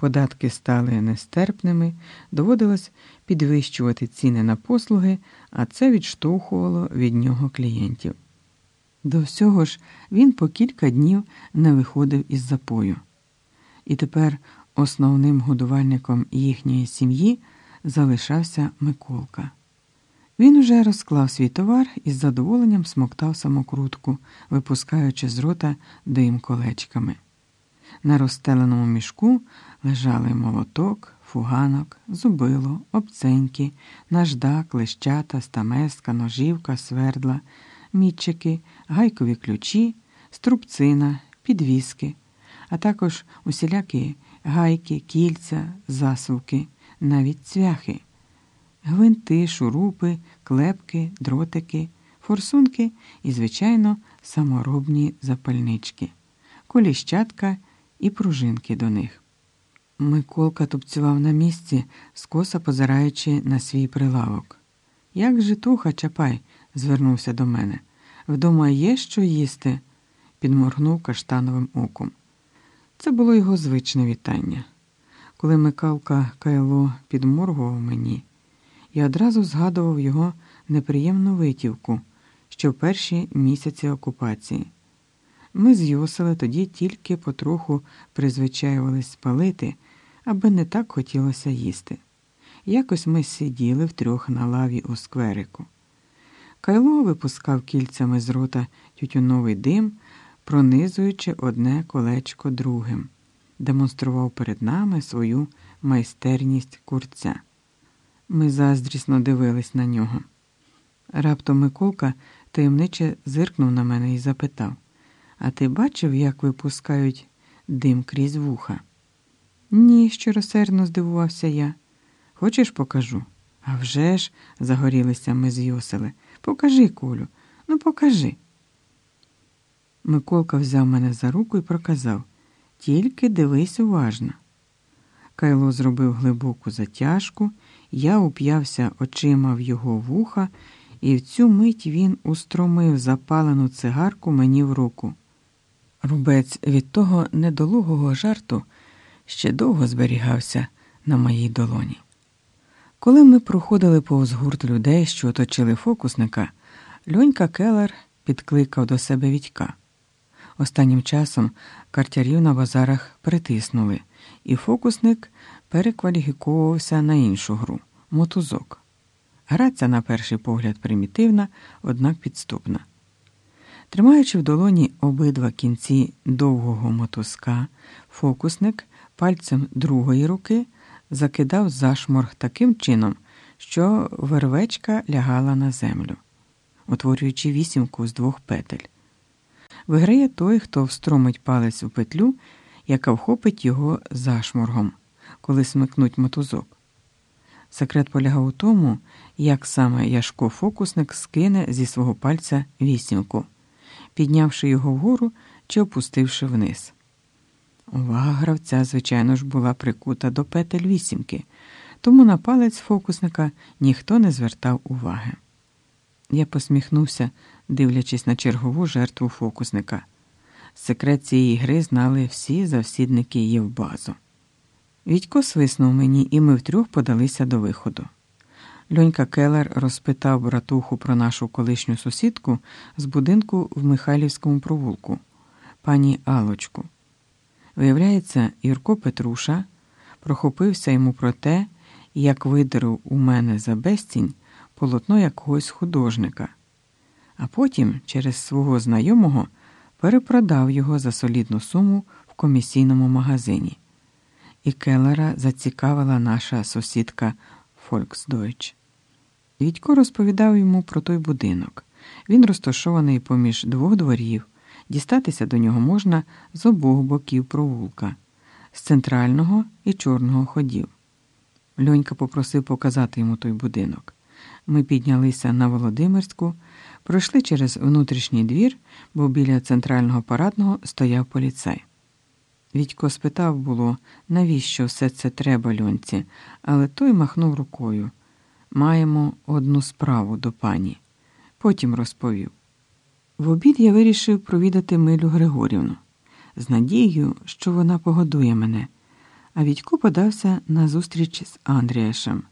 Податки стали нестерпними, доводилось підвищувати ціни на послуги, а це відштовхувало від нього клієнтів. До всього ж він по кілька днів не виходив із запою. І тепер основним годувальником їхньої сім'ї залишався Миколка. Він уже розклав свій товар і з задоволенням смоктав самокрутку, випускаючи з рота дим колечками. На розстеленому мішку лежали молоток, фуганок, зубило, обценьки, наждак, лещата, стамеска, ножівка, свердла, мітчики, гайкові ключі, струбцина, підвіски, а також усілякі гайки, кільця, засувки, навіть цвяхи, гвинти, шурупи, клепки, дротики, форсунки і, звичайно, саморобні запальнички, коліщатка і пружинки до них. Миколка тупцював на місці, скоса позираючи на свій прилавок. Як же туха, чапай, звернувся до мене. Вдома є що їсти? підморгнув каштановим оком. Це було його звичне вітання. Коли Микалка Кайло підморгував мені, я одразу згадував його неприємну витівку, що в перші місяці окупації. Ми з Йосили тоді тільки потроху призвичаювались спалити, аби не так хотілося їсти. Якось ми сиділи втрьох на лаві у скверику. Кайло випускав кільцями з рота тютюновий дим, пронизуючи одне колечко другим, демонстрував перед нами свою майстерність курця. Ми заздрісно дивились на нього. Раптом Миколка таємниче зиркнув на мене і запитав А ти бачив, як випускають дим крізь вуха? Ні, щиросердно здивувався я. Хочеш, покажу? «А вже ж», – загорілися ми з Йосили. Покажи, Колю, ну покажи. Миколка взяв мене за руку і проказав тільки дивись уважно. Кайло зробив глибоку затяжку, я уп'явся очима в його вуха, і в цю мить він устромив запалену цигарку мені в руку. Рубець від того недолугого жарту ще довго зберігався на моїй долоні. Коли ми проходили повз гурт людей, що оточили фокусника, льонька Келер підкликав до себе Вітька. Останнім часом картярів на базарах притиснули, і фокусник перекваліфіковувався на іншу гру мотузок. Гра ця, на перший погляд, примітивна, однак підступна. Тримаючи в долоні обидва кінці довгого мотузка, фокусник пальцем другої руки закидав зашморг таким чином, що вервечка лягала на землю, утворюючи вісімку з двох петель. Виграє той, хто встромить палець у петлю, яка вхопить його зашморгом, коли смикнуть мотузок. Секрет полягав у тому, як саме Яшко фокусник скине зі свого пальця вісімку, піднявши його вгору чи опустивши вниз. Увага гравця, звичайно ж, була прикута до петель вісімки, тому на палець фокусника ніхто не звертав уваги. Я посміхнувся, дивлячись на чергову жертву фокусника. Секрет цієї гри знали всі завсідники Євбазу. Відько свиснув мені, і ми втрьох подалися до виходу. Льонька Келер розпитав братуху про нашу колишню сусідку з будинку в Михайлівському провулку, пані Алочку. Виявляється, Юрко Петруша прохопився йому про те, як видерив у мене за безцінь полотно якогось художника, а потім через свого знайомого перепродав його за солідну суму в комісійному магазині. І Келлера зацікавила наша сусідка Фольксдойч. Відько розповідав йому про той будинок. Він розташований поміж двох дворів. Дістатися до нього можна з обох боків провулка, з центрального і чорного ходів. Льонька попросив показати йому той будинок. Ми піднялися на Володимирську, пройшли через внутрішній двір, бо біля центрального парадного стояв поліцай. Відько спитав було, навіщо все це треба льонці, але той махнув рукою. Маємо одну справу до пані. Потім розповів. В обід я вирішив провідати Милю Григорівну з надією, що вона погодує мене, а Відько подався на зустріч з Андріашем.